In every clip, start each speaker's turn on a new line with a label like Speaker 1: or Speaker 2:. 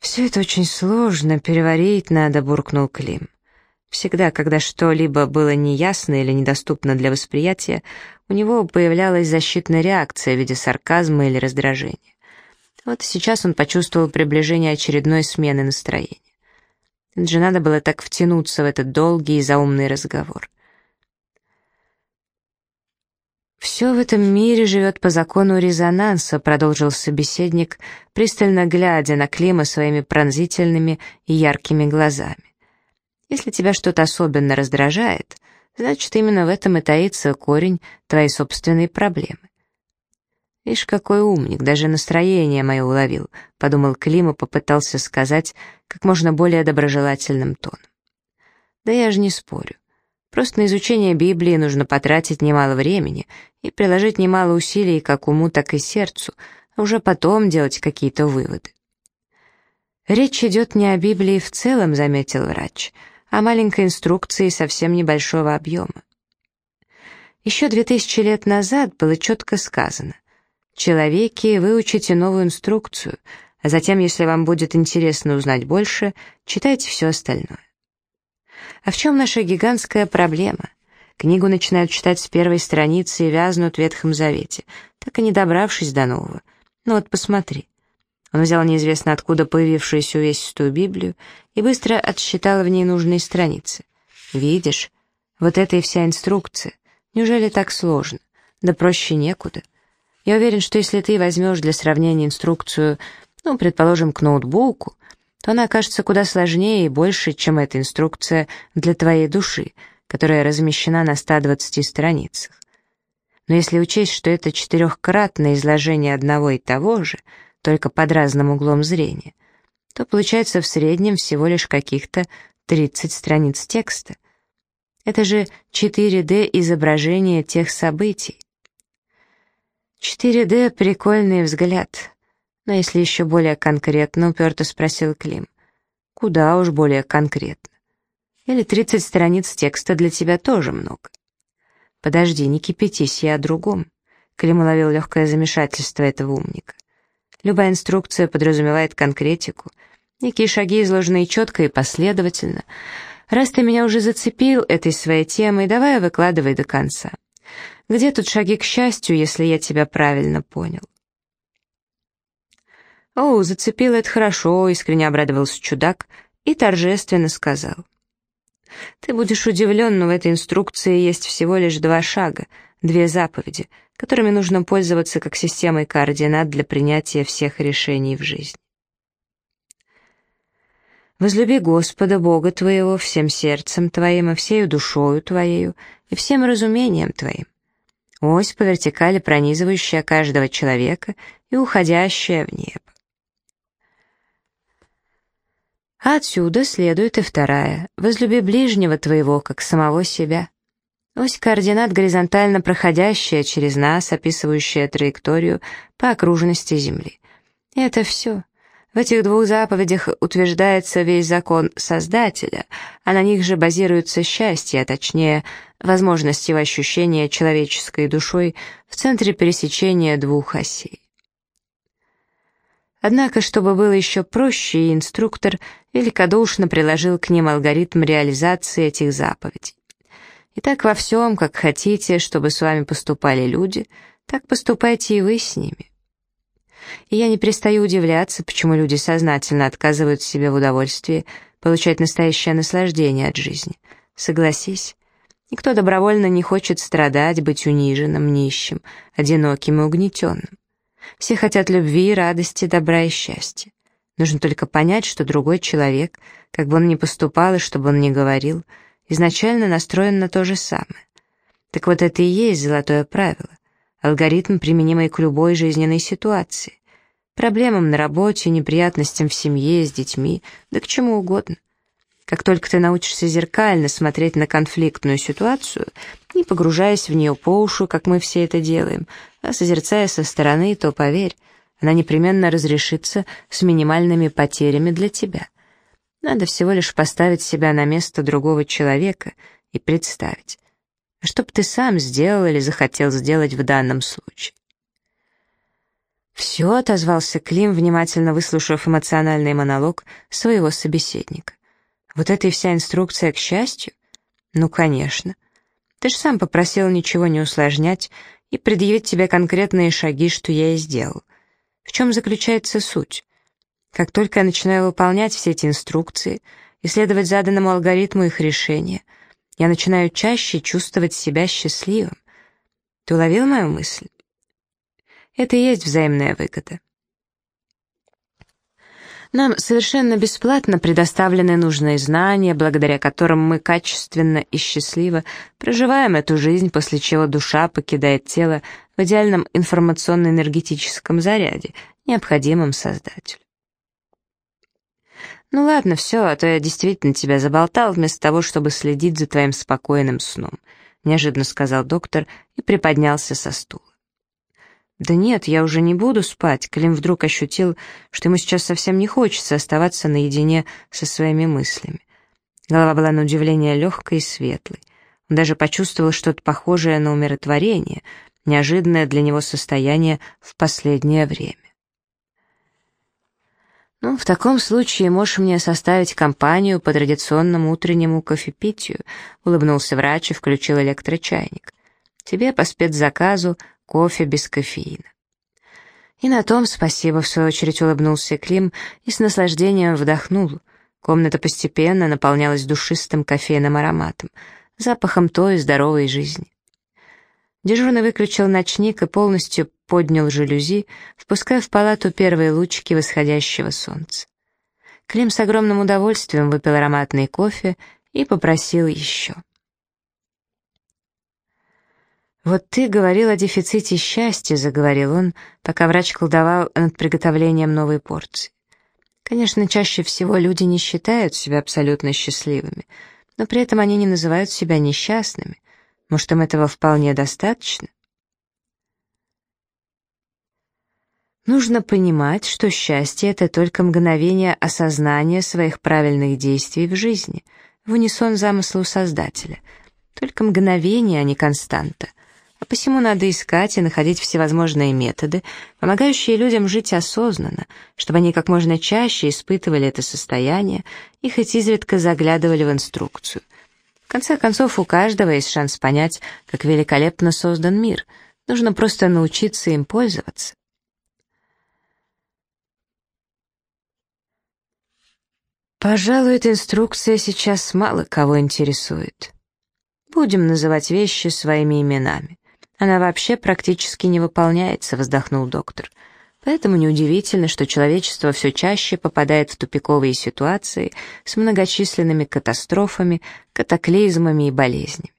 Speaker 1: «Все это очень сложно, переварить надо», — буркнул Клим. Всегда, когда что-либо было неясно или недоступно для восприятия, у него появлялась защитная реакция в виде сарказма или раздражения. Вот сейчас он почувствовал приближение очередной смены настроения. Же надо было так втянуться в этот долгий и заумный разговор. «Все в этом мире живет по закону резонанса», — продолжил собеседник, пристально глядя на Клима своими пронзительными и яркими глазами. «Если тебя что-то особенно раздражает, значит, именно в этом и таится корень твоей собственной проблемы. «Ишь, какой умник, даже настроение мое уловил», — подумал Клим и попытался сказать как можно более доброжелательным тоном. «Да я же не спорю. Просто на изучение Библии нужно потратить немало времени и приложить немало усилий как уму, так и сердцу, а уже потом делать какие-то выводы». «Речь идет не о Библии в целом», — заметил врач, «а маленькой инструкции совсем небольшого объема. Еще две тысячи лет назад было четко сказано — человеке выучите новую инструкцию, а затем, если вам будет интересно узнать больше, читайте все остальное. А в чем наша гигантская проблема? Книгу начинают читать с первой страницы и вязнут в Ветхом Завете, так и не добравшись до нового. Ну вот посмотри. Он взял неизвестно откуда появившуюся увесистую Библию и быстро отсчитал в ней нужные страницы. Видишь, вот это и вся инструкция. Неужели так сложно? Да проще некуда. Я уверен, что если ты возьмешь для сравнения инструкцию, ну, предположим, к ноутбуку, то она окажется куда сложнее и больше, чем эта инструкция для твоей души, которая размещена на 120 страницах. Но если учесть, что это четырехкратное изложение одного и того же, только под разным углом зрения, то получается в среднем всего лишь каких-то 30 страниц текста. Это же 4D изображение тех событий. 4D — прикольный взгляд. Но если еще более конкретно, уперто спросил Клим. Куда уж более конкретно. Или 30 страниц текста для тебя тоже много. Подожди, не кипятись, я о другом. Клим уловил легкое замешательство этого умника. Любая инструкция подразумевает конкретику, некие шаги, изложенные четко и последовательно. Раз ты меня уже зацепил этой своей темой, давай выкладывай до конца. Где тут шаги к счастью, если я тебя правильно понял?» «О, зацепил это хорошо», — искренне обрадовался чудак и торжественно сказал. «Ты будешь удивлен, но в этой инструкции есть всего лишь два шага, две заповеди, которыми нужно пользоваться как системой координат для принятия всех решений в жизни. Возлюби Господа, Бога твоего, всем сердцем твоим и всею душою твоею и всем разумением твоим, ось по вертикали пронизывающая каждого человека и уходящая в небо. А отсюда следует и вторая. Возлюби ближнего твоего, как самого себя. Ось координат горизонтально проходящая через нас, описывающая траекторию по окружности Земли. И это все. В этих двух заповедях утверждается весь закон Создателя, а на них же базируется счастье, а точнее, возможность его ощущения человеческой душой в центре пересечения двух осей. Однако, чтобы было еще проще, инструктор великодушно приложил к ним алгоритм реализации этих заповедей. Итак, во всем, как хотите, чтобы с вами поступали люди, так поступайте и вы с ними. И я не перестаю удивляться, почему люди сознательно отказывают себе в удовольствии получать настоящее наслаждение от жизни. Согласись, никто добровольно не хочет страдать, быть униженным, нищим, одиноким и угнетенным. Все хотят любви, радости, добра и счастья. Нужно только понять, что другой человек, как бы он ни поступал и что бы он ни говорил, изначально настроен на то же самое. Так вот это и есть золотое правило, алгоритм, применимый к любой жизненной ситуации проблемам на работе, неприятностям в семье, с детьми, да к чему угодно. Как только ты научишься зеркально смотреть на конфликтную ситуацию, не погружаясь в нее по уши, как мы все это делаем, а созерцая со стороны, то, поверь, она непременно разрешится с минимальными потерями для тебя. Надо всего лишь поставить себя на место другого человека и представить, что бы ты сам сделал или захотел сделать в данном случае. «Все», — отозвался Клим, внимательно выслушав эмоциональный монолог своего собеседника. «Вот это и вся инструкция к счастью?» «Ну, конечно. Ты же сам попросил ничего не усложнять и предъявить тебе конкретные шаги, что я и сделал. В чем заключается суть? Как только я начинаю выполнять все эти инструкции и следовать заданному алгоритму их решения, я начинаю чаще чувствовать себя счастливым. Ты уловил мою мысль? Это и есть взаимная выгода. Нам совершенно бесплатно предоставлены нужные знания, благодаря которым мы качественно и счастливо проживаем эту жизнь, после чего душа покидает тело в идеальном информационно-энергетическом заряде, необходимом Создателю. «Ну ладно, все, а то я действительно тебя заболтал, вместо того, чтобы следить за твоим спокойным сном», неожиданно сказал доктор и приподнялся со стула. «Да нет, я уже не буду спать», — Клим вдруг ощутил, что ему сейчас совсем не хочется оставаться наедине со своими мыслями. Голова была на удивление легкой и светлой. Он даже почувствовал что-то похожее на умиротворение, неожиданное для него состояние в последнее время. «Ну, в таком случае можешь мне составить компанию по традиционному утреннему кофепитию», — улыбнулся врач и включил электрочайник. «Тебе по спецзаказу кофе без кофеина. И на том спасибо, в свою очередь улыбнулся Клим и с наслаждением вдохнул. Комната постепенно наполнялась душистым кофейным ароматом, запахом той здоровой жизни. Дежурный выключил ночник и полностью поднял жалюзи, впуская в палату первые лучики восходящего солнца. Клим с огромным удовольствием выпил ароматный кофе и попросил еще. «Вот ты говорил о дефиците счастья», — заговорил он, пока врач колдовал над приготовлением новой порции. Конечно, чаще всего люди не считают себя абсолютно счастливыми, но при этом они не называют себя несчастными. Может, им этого вполне достаточно? Нужно понимать, что счастье — это только мгновение осознания своих правильных действий в жизни, в унисон замыслу Создателя. Только мгновение, а не константа а посему надо искать и находить всевозможные методы, помогающие людям жить осознанно, чтобы они как можно чаще испытывали это состояние и хоть изредка заглядывали в инструкцию. В конце концов, у каждого есть шанс понять, как великолепно создан мир. Нужно просто научиться им пользоваться. Пожалуй, эта инструкция сейчас мало кого интересует. Будем называть вещи своими именами. Она вообще практически не выполняется, вздохнул доктор. Поэтому неудивительно, что человечество все чаще попадает в тупиковые ситуации с многочисленными катастрофами, катаклизмами и болезнями.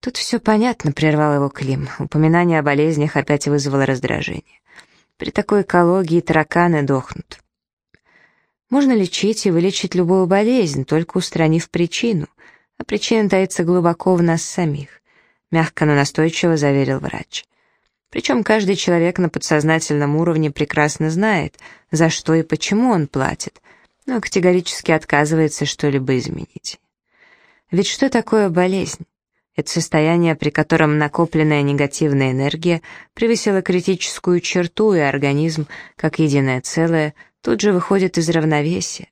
Speaker 1: Тут все понятно, прервал его Клим. Упоминание о болезнях опять вызвало раздражение. При такой экологии тараканы дохнут. Можно лечить и вылечить любую болезнь, только устранив причину, а причина таится глубоко в нас самих мягко, но настойчиво заверил врач. Причем каждый человек на подсознательном уровне прекрасно знает, за что и почему он платит, но категорически отказывается что-либо изменить. Ведь что такое болезнь? Это состояние, при котором накопленная негативная энергия превысила критическую черту, и организм, как единое целое, тут же выходит из равновесия.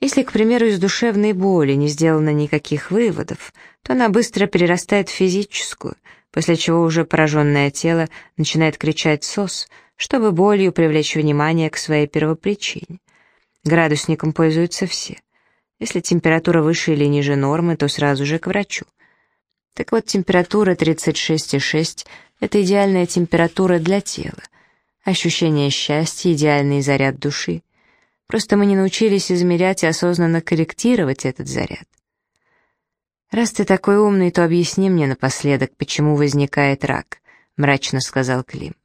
Speaker 1: Если, к примеру, из душевной боли не сделано никаких выводов, то она быстро перерастает в физическую, после чего уже пораженное тело начинает кричать «сос», чтобы болью привлечь внимание к своей первопричине. Градусником пользуются все. Если температура выше или ниже нормы, то сразу же к врачу. Так вот, температура 36,6 — это идеальная температура для тела. Ощущение счастья — идеальный заряд души. Просто мы не научились измерять и осознанно корректировать этот заряд. «Раз ты такой умный, то объясни мне напоследок, почему возникает рак», — мрачно сказал Клим.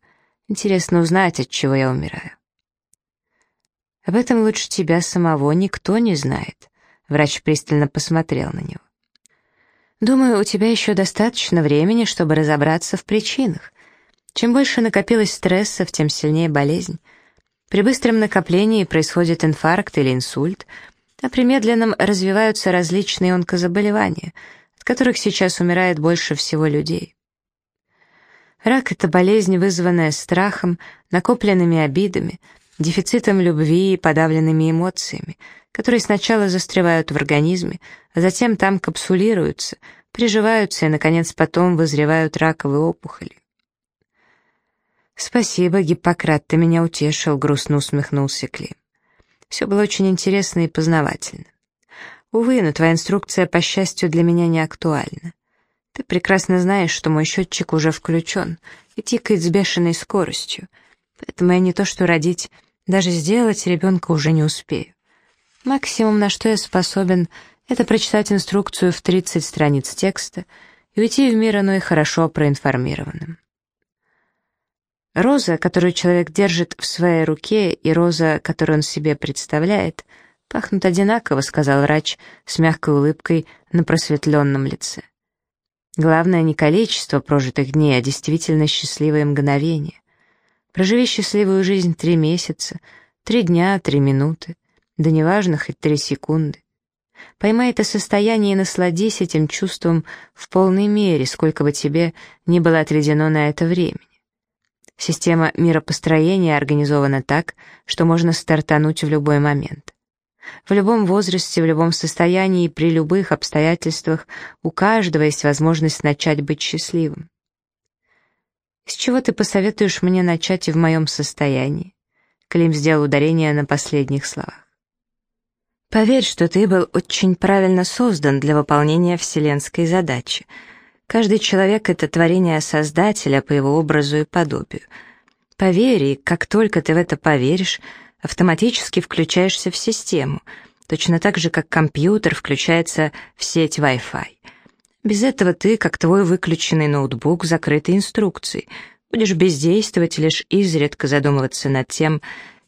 Speaker 1: «Интересно узнать, от чего я умираю». «Об этом лучше тебя самого никто не знает», — врач пристально посмотрел на него. «Думаю, у тебя еще достаточно времени, чтобы разобраться в причинах. Чем больше накопилось стрессов, тем сильнее болезнь. При быстром накоплении происходит инфаркт или инсульт, а при медленном развиваются различные онкозаболевания, от которых сейчас умирает больше всего людей. Рак — это болезнь, вызванная страхом, накопленными обидами, дефицитом любви и подавленными эмоциями, которые сначала застревают в организме, а затем там капсулируются, приживаются и, наконец, потом вызревают раковые опухоли. «Спасибо, Гиппократ, ты меня утешил», — грустно усмехнулся Клим. «Все было очень интересно и познавательно. Увы, но твоя инструкция, по счастью, для меня не актуальна. Ты прекрасно знаешь, что мой счетчик уже включен и тикает с бешеной скоростью, поэтому я не то что родить, даже сделать ребенка уже не успею. Максимум, на что я способен, это прочитать инструкцию в 30 страниц текста и уйти в мир иной хорошо проинформированным. Роза, которую человек держит в своей руке, и роза, которую он себе представляет, пахнут одинаково, сказал врач с мягкой улыбкой на просветленном лице. Главное не количество прожитых дней, а действительно счастливые мгновения. Проживи счастливую жизнь три месяца, три дня, три минуты да неважно, хоть три секунды. Поймай это состояние и насладись этим чувством в полной мере, сколько бы тебе ни было отведено на это времени. Система миропостроения организована так, что можно стартануть в любой момент. В любом возрасте, в любом состоянии и при любых обстоятельствах у каждого есть возможность начать быть счастливым. С чего ты посоветуешь мне начать и в моем состоянии? Клим сделал ударение на последних словах. Поверь, что ты был очень правильно создан для выполнения вселенской задачи. Каждый человек — это творение Создателя по его образу и подобию. Поверь, и как только ты в это поверишь, автоматически включаешься в систему, точно так же, как компьютер включается в сеть Wi-Fi. Без этого ты, как твой выключенный ноутбук, закрытой инструкцией, будешь бездействовать, лишь изредка задумываться над тем,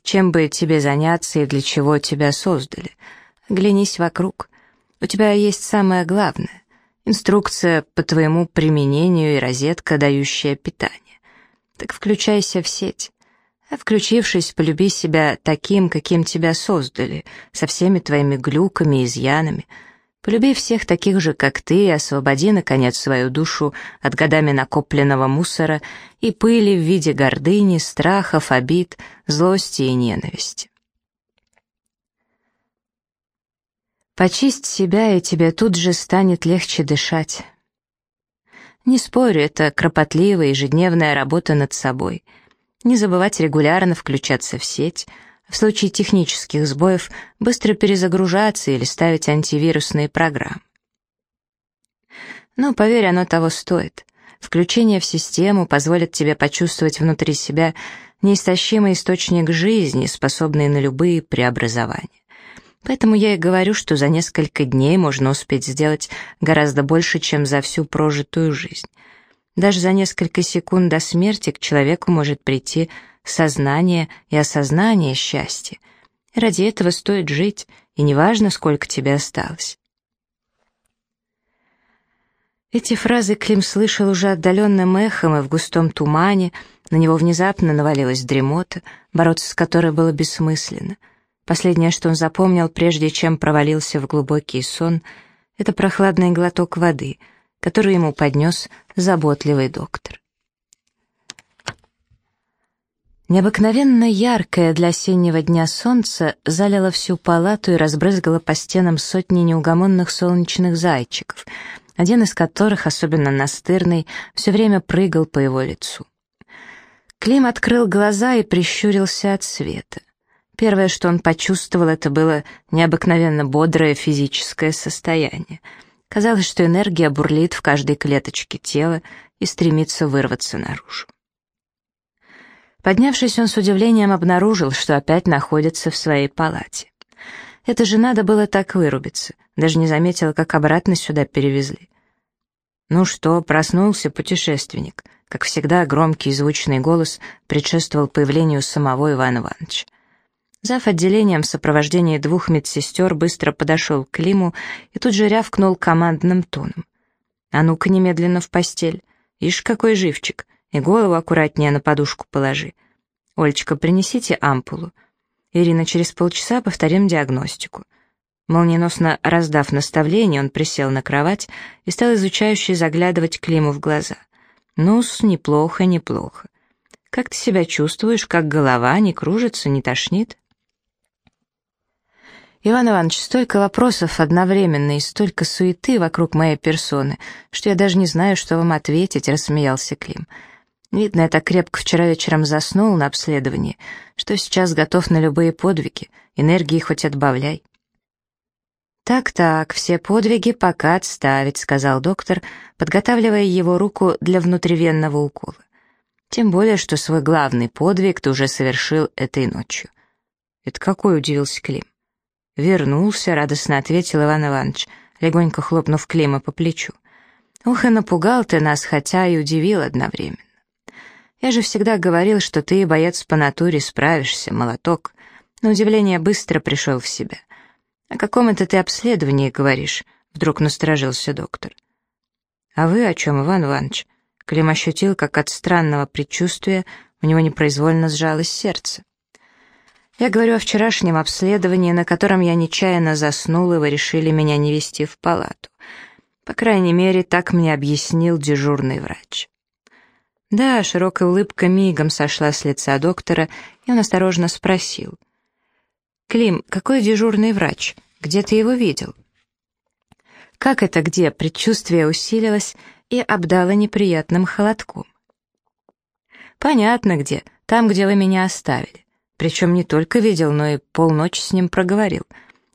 Speaker 1: чем бы тебе заняться и для чего тебя создали. Глянись вокруг. У тебя есть самое главное — инструкция по твоему применению и розетка, дающая питание. Так включайся в сеть. А включившись, полюби себя таким, каким тебя создали, со всеми твоими глюками и изъянами — Полюби всех таких же, как ты, и освободи, наконец, свою душу от годами накопленного мусора и пыли в виде гордыни, страхов, обид, злости и ненависти. Почисть себя, и тебе тут же станет легче дышать. Не спорю, это кропотливая ежедневная работа над собой. Не забывать регулярно включаться в сеть — в случае технических сбоев быстро перезагружаться или ставить антивирусные программы. Но, поверь, оно того стоит. Включение в систему позволит тебе почувствовать внутри себя неистощимый источник жизни, способный на любые преобразования. Поэтому я и говорю, что за несколько дней можно успеть сделать гораздо больше, чем за всю прожитую жизнь. Даже за несколько секунд до смерти к человеку может прийти сознание и осознание счастья. Ради этого стоит жить, и неважно, сколько тебе осталось. Эти фразы Клим слышал уже отдаленным эхом и в густом тумане, на него внезапно навалилась дремота, бороться с которой было бессмысленно. Последнее, что он запомнил, прежде чем провалился в глубокий сон, это прохладный глоток воды, который ему поднес заботливый доктор. Необыкновенно яркое для осеннего дня солнце залило всю палату и разбрызгало по стенам сотни неугомонных солнечных зайчиков, один из которых, особенно настырный, все время прыгал по его лицу. Клим открыл глаза и прищурился от света. Первое, что он почувствовал, это было необыкновенно бодрое физическое состояние. Казалось, что энергия бурлит в каждой клеточке тела и стремится вырваться наружу. Поднявшись, он с удивлением обнаружил, что опять находится в своей палате. Это же надо было так вырубиться, даже не заметил, как обратно сюда перевезли. «Ну что, проснулся путешественник?» Как всегда, громкий и звучный голос предшествовал появлению самого Ивана Ивановича. Зав. отделением в сопровождении двух медсестер быстро подошел к Климу и тут же рявкнул командным тоном. «А ну-ка немедленно в постель. Ишь, какой живчик и голову аккуратнее на подушку положи. Олечка, принесите ампулу. Ирина, через полчаса повторим диагностику. Молниеносно раздав наставление, он присел на кровать и стал изучающе заглядывать Климу в глаза. «Ну-с, неплохо, неплохо. Как ты себя чувствуешь, как голова не кружится, не тошнит?» Иван Иванович, столько вопросов одновременно и столько суеты вокруг моей персоны, что я даже не знаю, что вам ответить, рассмеялся Клим. Видно, я так крепко вчера вечером заснул на обследовании, что сейчас готов на любые подвиги, энергии хоть отбавляй. «Так-так, все подвиги пока отставить», — сказал доктор, подготавливая его руку для внутривенного укола. «Тем более, что свой главный подвиг ты уже совершил этой ночью». «Это какой?» — удивился Клим. «Вернулся», — радостно ответил Иван Иванович, легонько хлопнув Клима по плечу. «Ух, и напугал ты нас, хотя и удивил одновременно. Я же всегда говорил, что ты, боец по натуре, справишься, молоток. На удивление быстро пришел в себя. О каком это ты обследовании говоришь?» — вдруг насторожился доктор. «А вы о чем, Иван Иванович?» Клим ощутил, как от странного предчувствия у него непроизвольно сжалось сердце. Я говорю о вчерашнем обследовании, на котором я нечаянно заснул, и вы решили меня не вести в палату. По крайней мере, так мне объяснил дежурный врач. Да, широкая улыбка мигом сошла с лица доктора, и он осторожно спросил. «Клим, какой дежурный врач? Где ты его видел?» Как это где? Предчувствие усилилось и обдало неприятным холодком. «Понятно где. Там, где вы меня оставили. Причем не только видел, но и полночи с ним проговорил.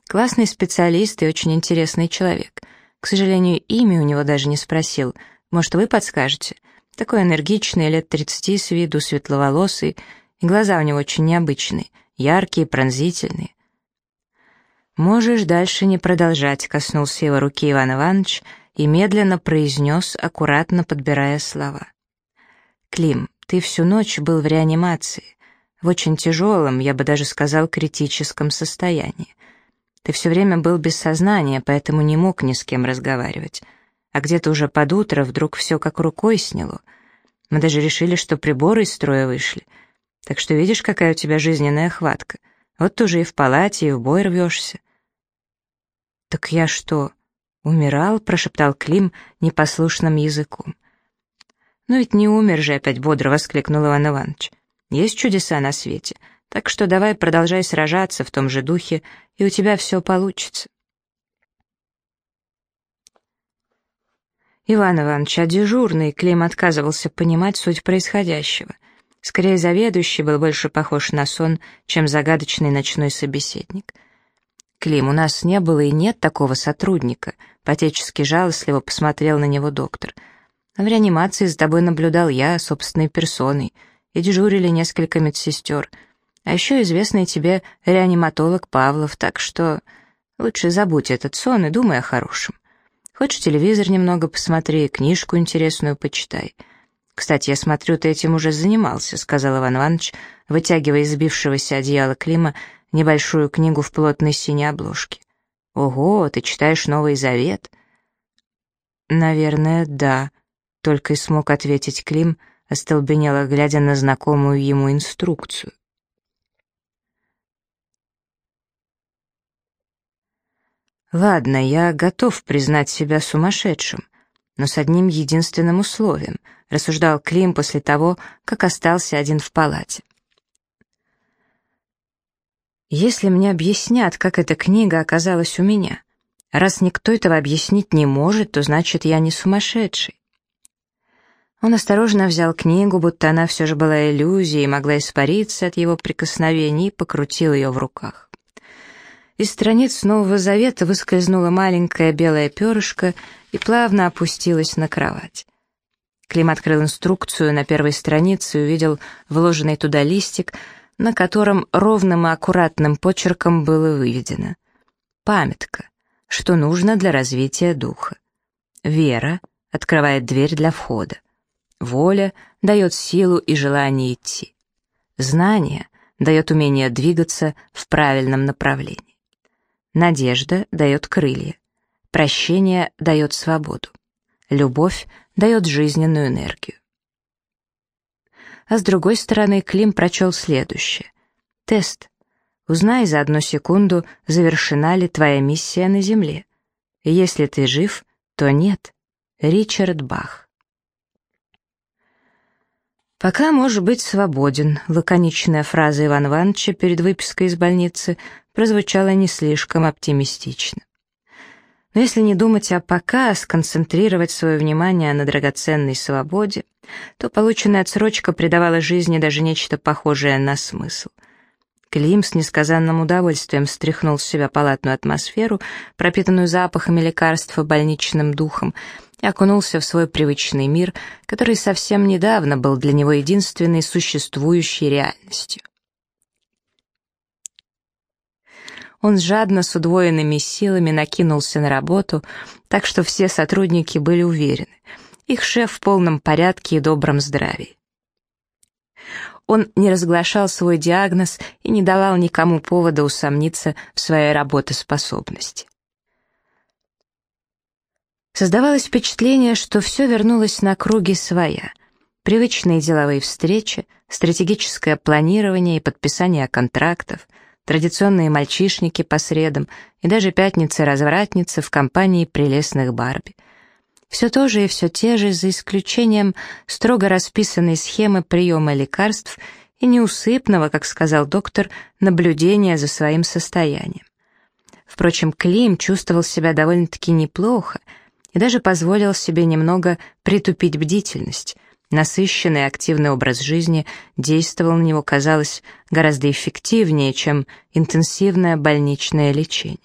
Speaker 1: Классный специалист и очень интересный человек. К сожалению, имя у него даже не спросил. Может, вы подскажете? Такой энергичный, лет 30 с виду, светловолосый, и глаза у него очень необычные, яркие, пронзительные. «Можешь дальше не продолжать», — коснулся его руки Иван Иванович и медленно произнес, аккуратно подбирая слова. «Клим, ты всю ночь был в реанимации в очень тяжелом, я бы даже сказал, критическом состоянии. Ты все время был без сознания, поэтому не мог ни с кем разговаривать. А где-то уже под утро вдруг все как рукой сняло. Мы даже решили, что приборы из строя вышли. Так что видишь, какая у тебя жизненная хватка. Вот ты уже и в палате, и в бой рвешься. «Так я что, умирал?» — прошептал Клим непослушным языком. «Ну ведь не умер же!» — опять бодро воскликнул Иван Иванович. Есть чудеса на свете, так что давай продолжай сражаться в том же духе, и у тебя все получится. Иван Иванович, а дежурный Клим отказывался понимать суть происходящего. Скорее, заведующий был больше похож на сон, чем загадочный ночной собеседник. «Клим, у нас не было и нет такого сотрудника», — потечески жалостливо посмотрел на него доктор. «В реанимации с тобой наблюдал я, собственной персоной и дежурили несколько медсестер. А еще известный тебе реаниматолог Павлов, так что лучше забудь этот сон и думай о хорошем. Хочешь телевизор немного посмотри, книжку интересную почитай. Кстати, я смотрю, ты этим уже занимался, сказал Иван Иванович, вытягивая из сбившегося одеяла Клима небольшую книгу в плотной синей обложке. Ого, ты читаешь Новый Завет? Наверное, да, только и смог ответить Клим, — остолбенело глядя на знакомую ему инструкцию. «Ладно, я готов признать себя сумасшедшим, но с одним единственным условием», рассуждал Клим после того, как остался один в палате. «Если мне объяснят, как эта книга оказалась у меня, раз никто этого объяснить не может, то значит, я не сумасшедший. Он осторожно взял книгу, будто она все же была иллюзией и могла испариться от его прикосновений, покрутил ее в руках. Из страниц Нового Завета выскользнуло маленькое белое перышко и плавно опустилось на кровать. Клим открыл инструкцию на первой странице и увидел вложенный туда листик, на котором ровным и аккуратным почерком было выведено. Памятка. Что нужно для развития духа. Вера открывает дверь для входа. Воля дает силу и желание идти. Знание дает умение двигаться в правильном направлении. Надежда дает крылья. Прощение дает свободу. Любовь дает жизненную энергию. А с другой стороны, Клим прочел следующее. Тест. Узнай за одну секунду, завершена ли твоя миссия на Земле. Если ты жив, то нет. Ричард Бах. «Пока может быть свободен», — лаконичная фраза Ивана Ивановича перед выпиской из больницы прозвучала не слишком оптимистично. Но если не думать о пока, а сконцентрировать свое внимание на драгоценной свободе, то полученная отсрочка придавала жизни даже нечто похожее на смысл. Клим с несказанным удовольствием стряхнул с себя палатную атмосферу, пропитанную запахами лекарств и больничным духом, и окунулся в свой привычный мир, который совсем недавно был для него единственной существующей реальностью. Он жадно с удвоенными силами накинулся на работу, так что все сотрудники были уверены. Их шеф в полном порядке и добром здравии. Он не разглашал свой диагноз и не давал никому повода усомниться в своей работоспособности. Создавалось впечатление, что все вернулось на круги своя. Привычные деловые встречи, стратегическое планирование и подписание контрактов — традиционные мальчишники по средам и даже пятницы-развратницы в компании прелестных Барби. Все то же и все те же, за исключением строго расписанной схемы приема лекарств и неусыпного, как сказал доктор, наблюдения за своим состоянием. Впрочем, Клим чувствовал себя довольно-таки неплохо и даже позволил себе немного притупить бдительность, Насыщенный активный образ жизни действовал на него, казалось, гораздо эффективнее, чем интенсивное больничное лечение.